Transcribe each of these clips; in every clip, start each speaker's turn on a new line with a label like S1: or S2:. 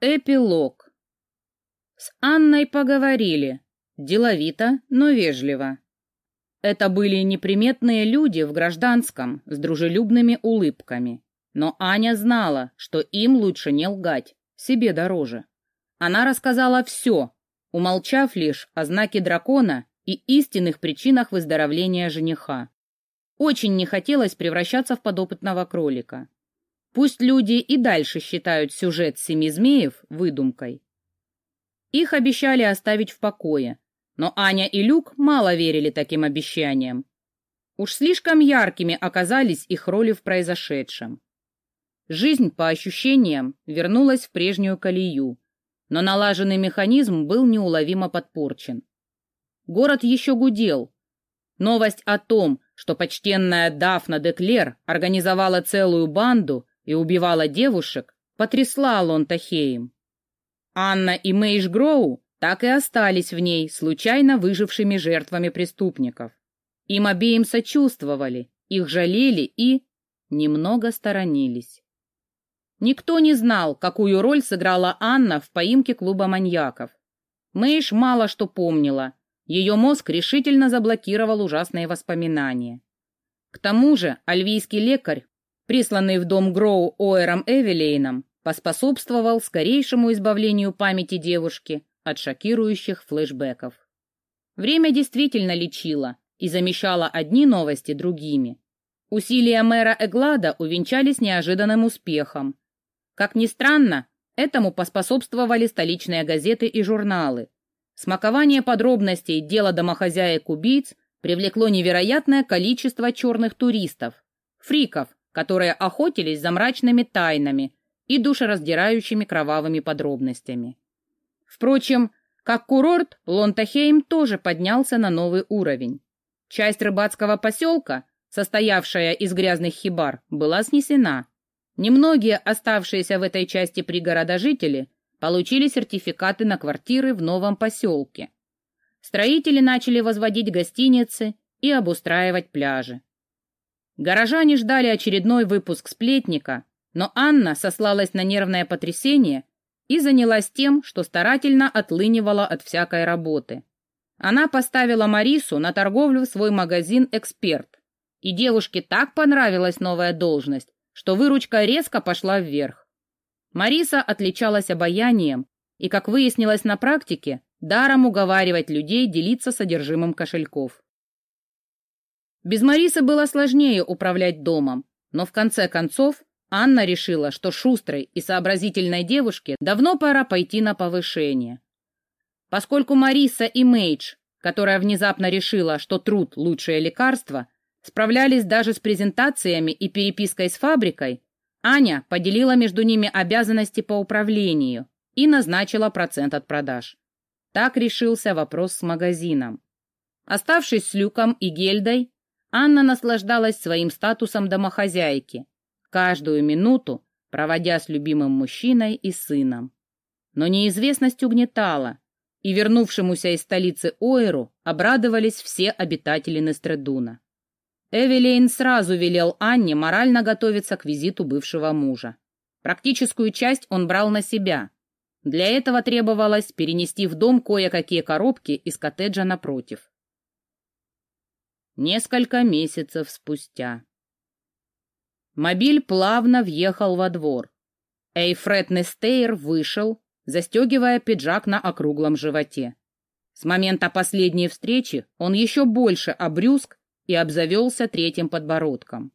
S1: Эпилог. С Анной поговорили. Деловито, но вежливо. Это были неприметные люди в гражданском, с дружелюбными улыбками. Но Аня знала, что им лучше не лгать, себе дороже. Она рассказала все, умолчав лишь о знаке дракона и истинных причинах выздоровления жениха. Очень не хотелось превращаться в подопытного кролика. Пусть люди и дальше считают сюжет «Семи змеев» выдумкой. Их обещали оставить в покое, но Аня и Люк мало верили таким обещаниям. Уж слишком яркими оказались их роли в произошедшем. Жизнь, по ощущениям, вернулась в прежнюю колею, но налаженный механизм был неуловимо подпорчен. Город еще гудел. Новость о том, что почтенная Дафна Деклер организовала целую банду и убивала девушек, потрясла Лонтахеем. Анна и Мейш Гроу так и остались в ней случайно выжившими жертвами преступников. Им обеим сочувствовали, их жалели и немного сторонились. Никто не знал, какую роль сыграла Анна в поимке клуба маньяков. Мэйш мало что помнила, ее мозг решительно заблокировал ужасные воспоминания. К тому же альвийский лекарь присланный в дом Гроу Оэром Эвелейном, поспособствовал скорейшему избавлению памяти девушки от шокирующих флешбеков. Время действительно лечило и замещало одни новости другими. Усилия мэра Эглада увенчались неожиданным успехом. Как ни странно, этому поспособствовали столичные газеты и журналы. Смакование подробностей дела домохозяек-убийц привлекло невероятное количество черных туристов, фриков, которые охотились за мрачными тайнами и душераздирающими кровавыми подробностями. Впрочем, как курорт, Лонтахейм тоже поднялся на новый уровень. Часть рыбацкого поселка, состоявшая из грязных хибар, была снесена. Немногие оставшиеся в этой части пригорода жители получили сертификаты на квартиры в новом поселке. Строители начали возводить гостиницы и обустраивать пляжи. Горожане ждали очередной выпуск «Сплетника», но Анна сослалась на нервное потрясение и занялась тем, что старательно отлынивала от всякой работы. Она поставила Марису на торговлю в свой магазин «Эксперт», и девушке так понравилась новая должность, что выручка резко пошла вверх. Мариса отличалась обаянием и, как выяснилось на практике, даром уговаривать людей делиться содержимым кошельков. Без Марисы было сложнее управлять домом, но в конце концов Анна решила, что шустрой и сообразительной девушке давно пора пойти на повышение. Поскольку Мариса и Мейдж, которая внезапно решила, что труд – лучшее лекарство, справлялись даже с презентациями и перепиской с фабрикой, Аня поделила между ними обязанности по управлению и назначила процент от продаж. Так решился вопрос с магазином. Оставшись с Люком и Гельдой, Анна наслаждалась своим статусом домохозяйки, каждую минуту проводя с любимым мужчиной и сыном. Но неизвестность угнетала, и вернувшемуся из столицы Ойру обрадовались все обитатели Нестредуна. Эвелейн сразу велел Анне морально готовиться к визиту бывшего мужа. Практическую часть он брал на себя. Для этого требовалось перенести в дом кое-какие коробки из коттеджа напротив. Несколько месяцев спустя. Мобиль плавно въехал во двор. Эйфред Нестейр вышел, застегивая пиджак на округлом животе. С момента последней встречи он еще больше обрюзг и обзавелся третьим подбородком.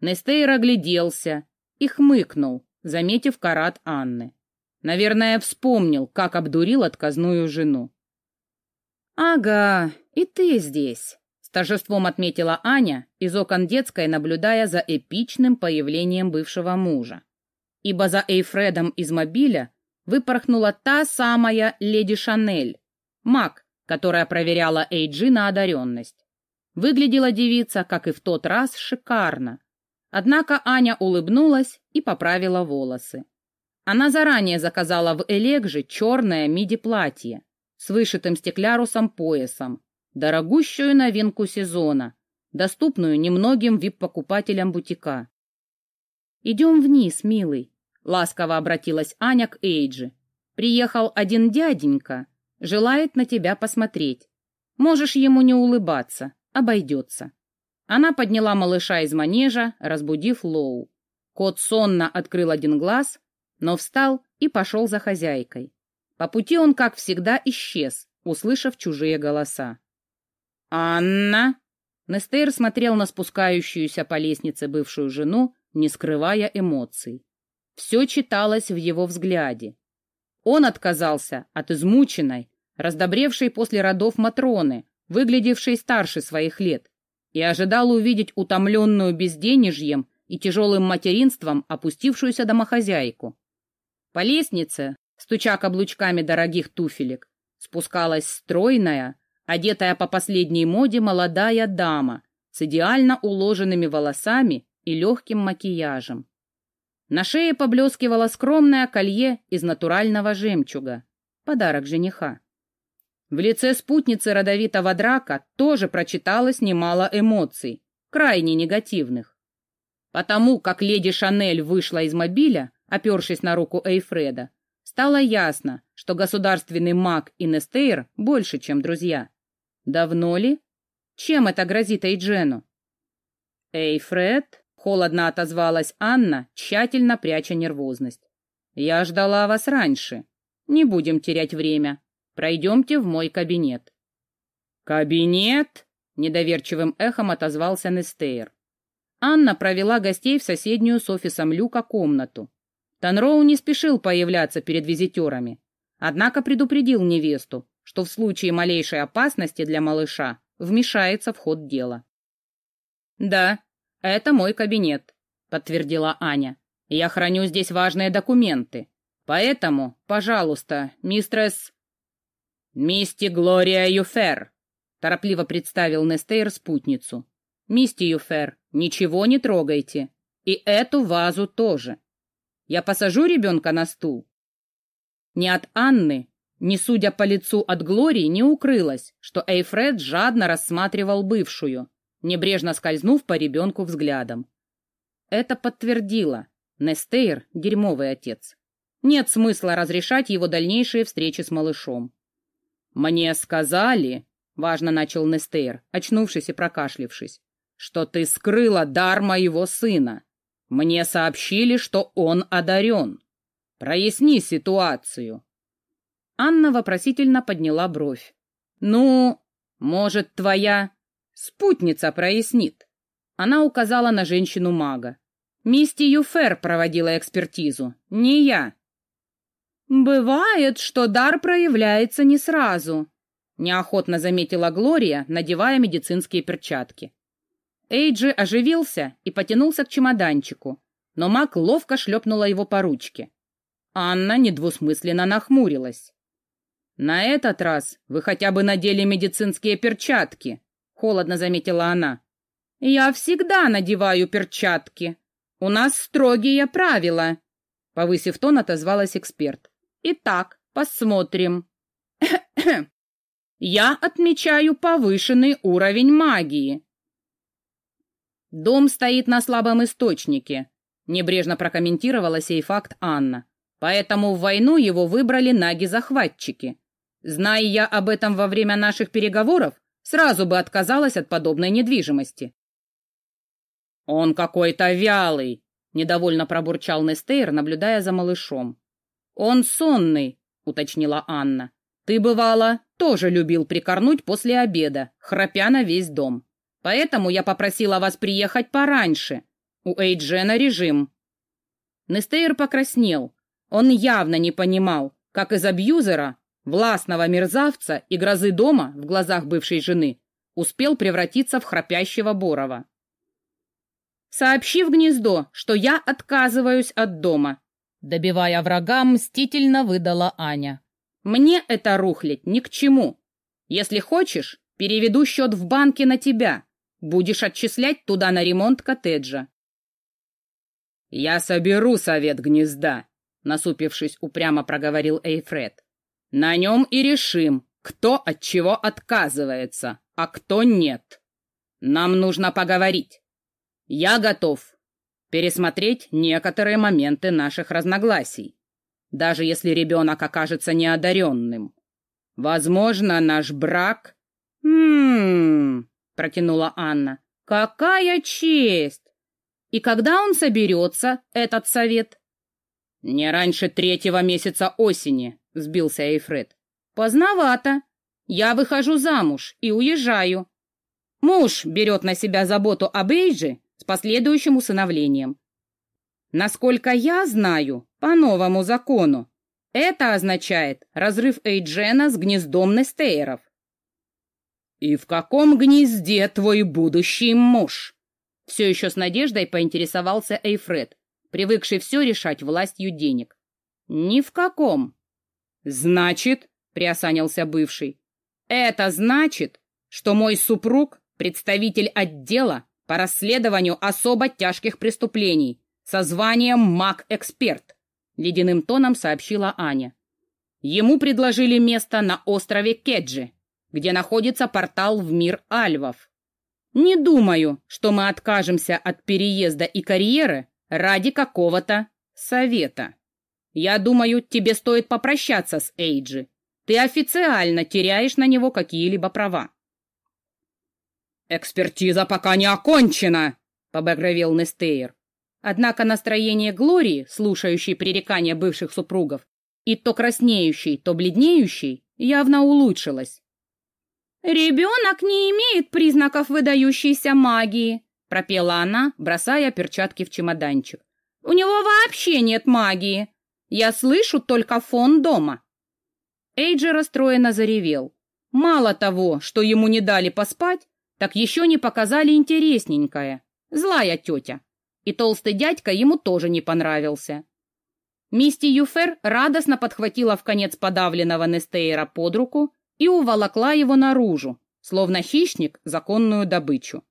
S1: Нестейр огляделся и хмыкнул, заметив карат Анны. Наверное, вспомнил, как обдурил отказную жену. «Ага, и ты здесь», с торжеством отметила Аня, из окон детской наблюдая за эпичным появлением бывшего мужа. Ибо за Эйфредом из мобиля выпорхнула та самая леди Шанель, маг, которая проверяла Эйджи на одаренность. Выглядела девица, как и в тот раз, шикарно. Однако Аня улыбнулась и поправила волосы. Она заранее заказала в Элегже черное миди-платье с вышитым стеклярусом поясом, дорогущую новинку сезона, доступную немногим вип-покупателям бутика. «Идем вниз, милый», ласково обратилась Аня к Эйджи. Приехал один дяденька, желает на тебя посмотреть. Можешь ему не улыбаться, обойдется. Она подняла малыша из манежа, разбудив Лоу. Кот сонно открыл один глаз, но встал и пошел за хозяйкой. По пути он, как всегда, исчез, услышав чужие голоса. «Анна!» Нестейр смотрел на спускающуюся по лестнице бывшую жену, не скрывая эмоций. Все читалось в его взгляде. Он отказался от измученной, раздобревшей после родов Матроны, выглядевшей старше своих лет, и ожидал увидеть утомленную безденежьем и тяжелым материнством опустившуюся домохозяйку. По лестнице, стуча каблучками дорогих туфелек, спускалась стройная, одетая по последней моде молодая дама с идеально уложенными волосами и легким макияжем. На шее поблескивало скромное колье из натурального жемчуга, подарок жениха. В лице спутницы родовитого драка тоже прочиталось немало эмоций, крайне негативных. Потому как леди Шанель вышла из мобиля, опершись на руку Эйфреда, стало ясно, что государственный маг и Нестейр больше, чем друзья. Давно ли? Чем это грозит Эйджену? Эйфред, холодно отозвалась Анна, тщательно пряча нервозность. Я ждала вас раньше. Не будем терять время. Пройдемте в мой кабинет. Кабинет? Недоверчивым эхом отозвался Нестейр. Анна провела гостей в соседнюю с офисом Люка комнату. Танроу не спешил появляться перед визитерами, однако предупредил невесту, что в случае малейшей опасности для малыша вмешается в ход дела. «Да, это мой кабинет», — подтвердила Аня. «Я храню здесь важные документы. Поэтому, пожалуйста, мистрес...» «Мисти Глория Юфер», — торопливо представил Нестейр спутницу. «Мисти Юфер, ничего не трогайте. И эту вазу тоже. Я посажу ребенка на стул?» Ни от Анны, ни, судя по лицу от Глории, не укрылось, что Эйфред жадно рассматривал бывшую, небрежно скользнув по ребенку взглядом. Это подтвердило. Нестейр — дерьмовый отец. Нет смысла разрешать его дальнейшие встречи с малышом. «Мне сказали», — важно начал Нестейр, очнувшись и прокашлившись, «что ты скрыла дар моего сына. Мне сообщили, что он одарен. Проясни ситуацию». Анна вопросительно подняла бровь. «Ну, может, твоя спутница прояснит?» Она указала на женщину-мага. «Мисти Юфер проводила экспертизу, не я». «Бывает, что дар проявляется не сразу», — неохотно заметила Глория, надевая медицинские перчатки. Эйджи оживился и потянулся к чемоданчику, но маг ловко шлепнула его по ручке. Анна недвусмысленно нахмурилась. «На этот раз вы хотя бы надели медицинские перчатки», — холодно заметила она. «Я всегда надеваю перчатки. У нас строгие правила», — повысив тон, отозвалась эксперт. Итак, посмотрим. Я отмечаю повышенный уровень магии. Дом стоит на слабом источнике, небрежно прокомментировала сей факт Анна. Поэтому в войну его выбрали наги-захватчики. Зная я об этом во время наших переговоров, сразу бы отказалась от подобной недвижимости. «Он какой-то вялый», — недовольно пробурчал Нестейр, наблюдая за малышом. «Он сонный», — уточнила Анна. «Ты, бывало, тоже любил прикорнуть после обеда, храпя на весь дом. Поэтому я попросила вас приехать пораньше. У Эйджена режим». Нестейр покраснел. Он явно не понимал, как из абьюзера, властного мерзавца и грозы дома в глазах бывшей жены успел превратиться в храпящего Борова. «Сообщи в гнездо, что я отказываюсь от дома», Добивая врага, мстительно выдала Аня. «Мне это рухлить ни к чему. Если хочешь, переведу счет в банке на тебя. Будешь отчислять туда на ремонт коттеджа». «Я соберу совет гнезда», — насупившись, упрямо проговорил Эйфред. «На нем и решим, кто от чего отказывается, а кто нет. Нам нужно поговорить. Я готов. пересмотреть некоторые моменты наших разногласий, даже если ребенок окажется неодаренным. Возможно, наш брак... «М-м-м», протянула Анна. «Какая честь! И когда он соберется, этот совет?» «Не раньше третьего месяца осени», — сбился Эйфред. «Поздновато. Я выхожу замуж и уезжаю. Муж берет на себя заботу об Эйджи с последующим усыновлением. Насколько я знаю, по новому закону, это означает разрыв Эйджена с гнездом Нестейров. «И в каком гнезде твой будущий муж?» Все еще с надеждой поинтересовался Эйфред, привыкший все решать властью денег. «Ни в каком». «Значит», — приосанился бывший, «это значит, что мой супруг — представитель отдела по расследованию особо тяжких преступлений со званием маг-эксперт», — ледяным тоном сообщила Аня. «Ему предложили место на острове Кеджи, где находится портал в мир альвов. Не думаю, что мы откажемся от переезда и карьеры ради какого-то совета. Я думаю, тебе стоит попрощаться с Эйджи. Ты официально теряешь на него какие-либо права. «Экспертиза пока не окончена!» — побагровел Нестейр. Однако настроение Глории, слушающей пререкания бывших супругов, и то краснеющей, то бледнеющей, явно улучшилось. «Ребенок не имеет признаков выдающейся магии», — пропела она, бросая перчатки в чемоданчик. «У него вообще нет магии. Я слышу только фон дома». Эйджи расстроенно заревел. Мало того, что ему не дали поспать, так еще не показали интересненькое. Злая тетя. И толстый дядька ему тоже не понравился. Мисти Юфер радостно подхватила в конец подавленного Нестейра под руку и уволокла его наружу, словно хищник законную добычу.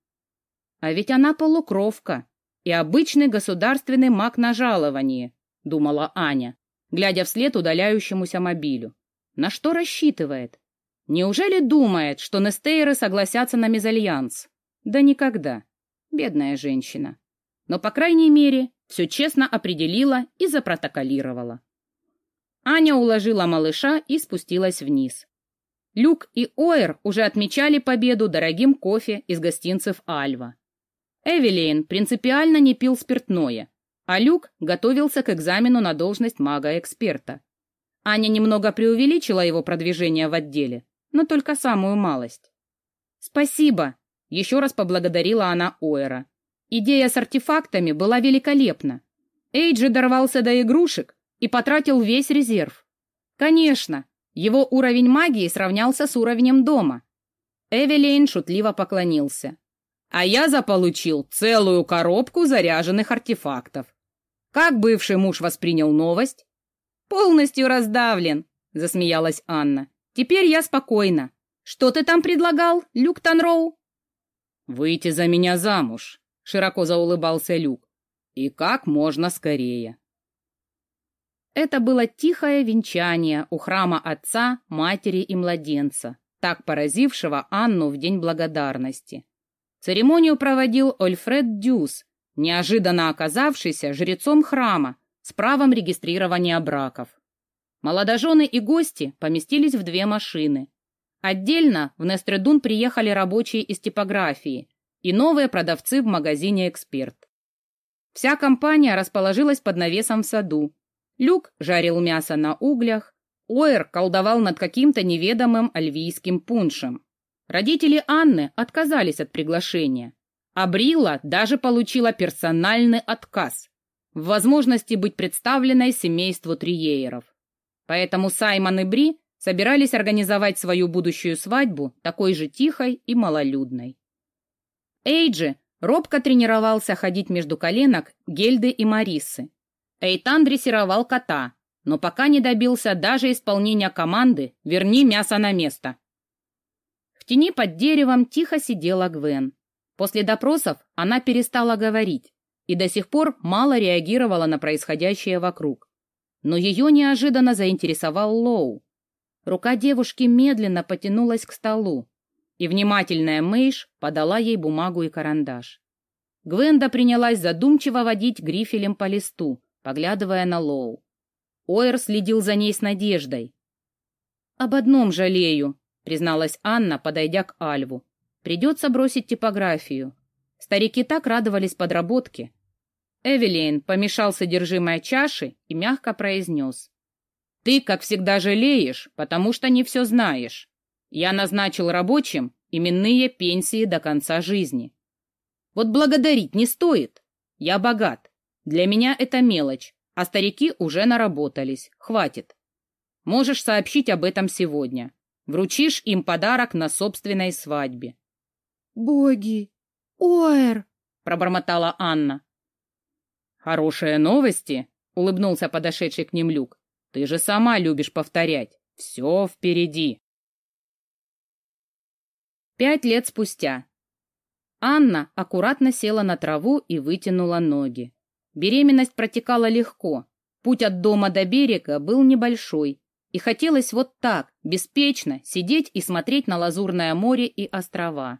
S1: А ведь она полукровка и обычный государственный маг на жаловании, думала Аня, глядя вслед удаляющемуся мобилю. На что рассчитывает? Неужели думает, что Нестейры согласятся на мезальянс? Да никогда. Бедная женщина. Но, по крайней мере, все честно определила и запротоколировала. Аня уложила малыша и спустилась вниз. Люк и Оэр уже отмечали победу дорогим кофе из гостинцев Альва. Эвелейн принципиально не пил спиртное, а Люк готовился к экзамену на должность мага-эксперта. Аня немного преувеличила его продвижение в отделе, но только самую малость. «Спасибо!» — еще раз поблагодарила она Оэра. Идея с артефактами была великолепна. Эйджи дорвался до игрушек и потратил весь резерв. Конечно, его уровень магии сравнялся с уровнем дома. Эвелейн шутливо поклонился. А я заполучил целую коробку заряженных артефактов. Как бывший муж воспринял новость? Полностью раздавлен, засмеялась Анна. Теперь я спокойна. Что ты там предлагал, Люк Танроу? Выйти за меня замуж, широко заулыбался Люк. И как можно скорее. Это было тихое венчание у храма отца, матери и младенца, так поразившего Анну в День Благодарности. Церемонию проводил Ольфред Дюс, неожиданно оказавшийся жрецом храма с правом регистрирования браков. Молодожены и гости поместились в две машины. Отдельно в Нестредун приехали рабочие из типографии и новые продавцы в магазине «Эксперт». Вся компания расположилась под навесом в саду, Люк жарил мясо на углях, Оэр колдовал над каким-то неведомым альвийским пуншем. Родители Анны отказались от приглашения, а Брила даже получила персональный отказ в возможности быть представленной семейству Триееров. Поэтому Саймон и Бри собирались организовать свою будущую свадьбу такой же тихой и малолюдной. Эйджи робко тренировался ходить между коленок Гельды и Марисы, Эйтан дрессировал кота, но пока не добился даже исполнения команды «Верни мясо на место». В тени под деревом тихо сидела Гвен. После допросов она перестала говорить и до сих пор мало реагировала на происходящее вокруг. Но ее неожиданно заинтересовал Лоу. Рука девушки медленно потянулась к столу, и внимательная Мэйш подала ей бумагу и карандаш. Гвенда принялась задумчиво водить грифелем по листу, поглядывая на Лоу. Ойер следил за ней с надеждой. «Об одном жалею», — призналась Анна, подойдя к Альву. «Придется бросить типографию. Старики так радовались подработке». Эвелин помешал содержимое чаши и мягко произнес. «Ты, как всегда, жалеешь, потому что не все знаешь. Я назначил рабочим именные пенсии до конца жизни. Вот благодарить не стоит. Я богат. Для меня это мелочь, а старики уже наработались. Хватит. Можешь сообщить об этом сегодня. Вручишь им подарок на собственной свадьбе.
S2: «Боги! Оэр!»
S1: — пробормотала Анна. «Хорошие новости!» — улыбнулся подошедший к ним Люк. «Ты же сама любишь повторять. Все впереди!» Пять лет спустя. Анна аккуратно села на траву и вытянула ноги. Беременность протекала легко. Путь от дома до берега был небольшой, и хотелось вот так, беспечно, сидеть и смотреть на лазурное море и острова.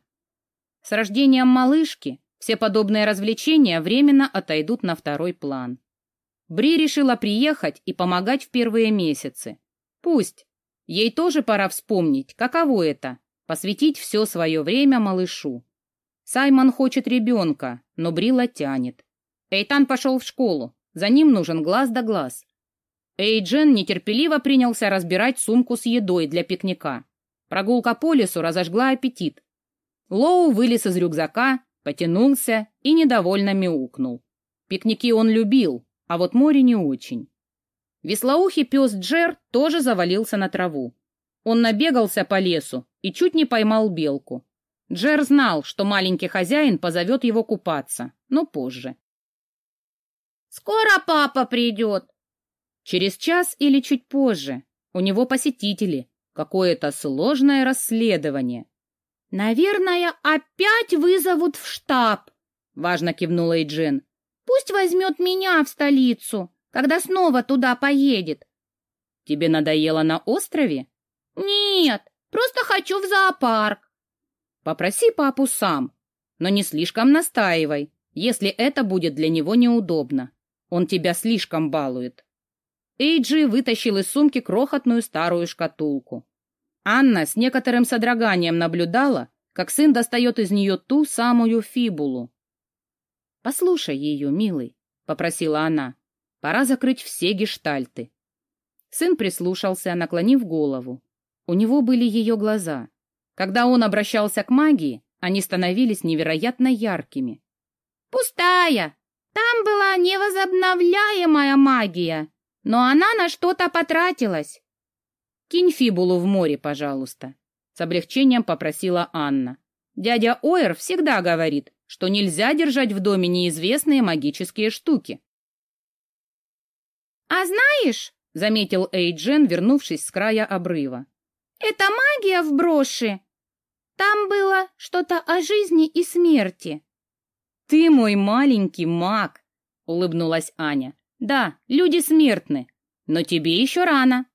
S1: С рождением малышки все подобные развлечения временно отойдут на второй план. Бри решила приехать и помогать в первые месяцы. Пусть. Ей тоже пора вспомнить, каково это — посвятить все свое время малышу. Саймон хочет ребенка, но Брила тянет. Эйтан пошел в школу, за ним нужен глаз да глаз. Эйджен нетерпеливо принялся разбирать сумку с едой для пикника. Прогулка по лесу разожгла аппетит. Лоу вылез из рюкзака, потянулся и недовольно мяукнул. Пикники он любил, а вот море не очень. Веслоухий пес Джер тоже завалился на траву. Он набегался по лесу и чуть не поймал белку. Джер знал, что маленький хозяин позовет его купаться, но позже.
S2: «Скоро папа придет!»
S1: Через час или чуть позже. У него посетители. Какое-то сложное расследование.
S2: «Наверное, опять вызовут в штаб», — важно кивнула Эйджен. «Пусть возьмет меня в столицу, когда снова туда поедет».
S1: «Тебе надоело на острове?»
S2: «Нет, просто хочу в зоопарк».
S1: Попроси папу сам, но не слишком настаивай, если это будет для него неудобно. Он тебя слишком балует. Эйджи вытащил из сумки крохотную старую шкатулку. Анна с некоторым содроганием наблюдала, как сын достает из нее ту самую фибулу. «Послушай ее, милый», — попросила она. «Пора закрыть все гештальты». Сын прислушался, наклонив голову. У него были ее глаза. Когда он обращался к магии, они становились невероятно яркими.
S2: «Пустая! Там была невозобновляемая магия, но она на что-то потратилась».
S1: «Кинь фибулу в море, пожалуйста», — с облегчением попросила Анна. «Дядя Оэр всегда говорит, что нельзя держать в доме неизвестные магические штуки».
S2: «А знаешь», — заметил Эйджен, вернувшись с края обрыва, «эта магия в броши там было что-то о жизни и смерти.
S1: Ты мой маленький маг, улыбнулась Аня. Да, люди смертны, но тебе еще рано.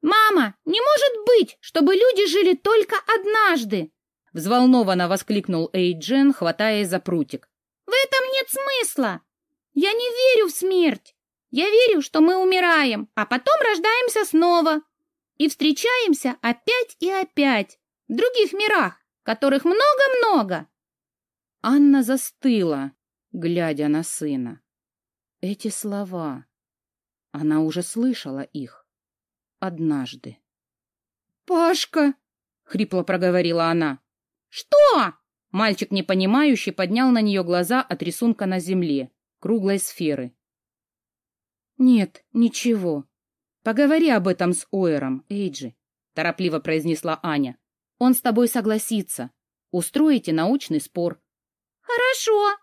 S2: Мама, не может быть, чтобы люди жили только однажды,
S1: взволнованно воскликнул Эйджен, хватаясь за прутик.
S2: В этом нет смысла. Я не верю в смерть. Я верю, что мы умираем, а потом рождаемся снова и встречаемся опять и опять в других мирах, которых много-много.
S1: Анна застыла, глядя на сына. Эти слова. Она уже слышала их. Однажды.
S2: «Пашка!» — хрипло проговорила она. «Что?»
S1: Мальчик, непонимающий, поднял на нее глаза от рисунка на земле, круглой сферы. «Нет, ничего. Поговори об этом с Оэром, Эйджи», — торопливо произнесла Аня. Он с тобой согласится. Устроите научный спор.
S2: Хорошо.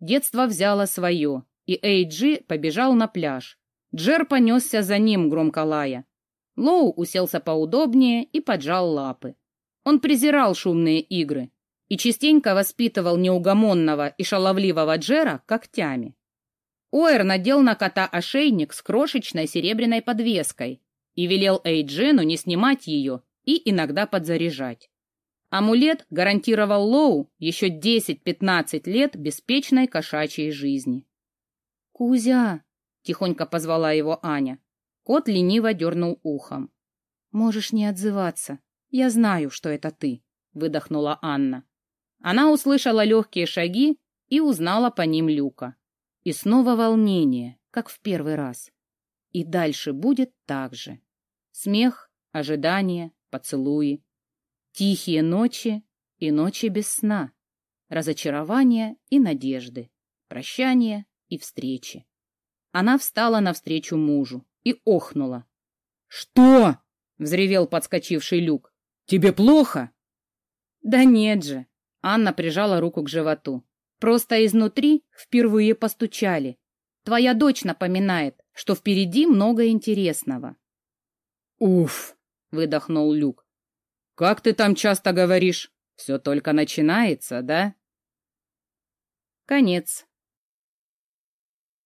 S1: Детство взяло свое, и Эйджи побежал на пляж. Джер понесся за ним, громко лая. Лоу уселся поудобнее и поджал лапы. Он презирал шумные игры и частенько воспитывал неугомонного и шаловливого Джера когтями. Уэр надел на кота ошейник с крошечной серебряной подвеской и велел Эйджину не снимать ее и иногда подзаряжать. Амулет гарантировал Лоу еще 10-15 лет беспечной кошачьей жизни.
S2: «Кузя!»
S1: — тихонько позвала его Аня. Кот лениво дернул ухом.
S2: «Можешь не отзываться. Я знаю, что это ты», — выдохнула Анна.
S1: Она услышала легкие шаги и узнала по ним Люка. И снова волнение, как в первый раз. И дальше будет так же. Смех, ожидание, поцелуи. Тихие ночи и ночи без сна. Разочарования и надежды. Прощания и встречи. Она встала навстречу мужу и охнула.
S3: «Что?»
S1: — взревел подскочивший Люк.
S3: «Тебе плохо?»
S1: «Да нет же!» — Анна прижала руку к животу. «Просто изнутри впервые постучали. Твоя дочь напоминает, что впереди много интересного».
S3: «Уф!» — выдохнул Люк. Как ты там часто говоришь? Все только начинается, да?
S1: Конец.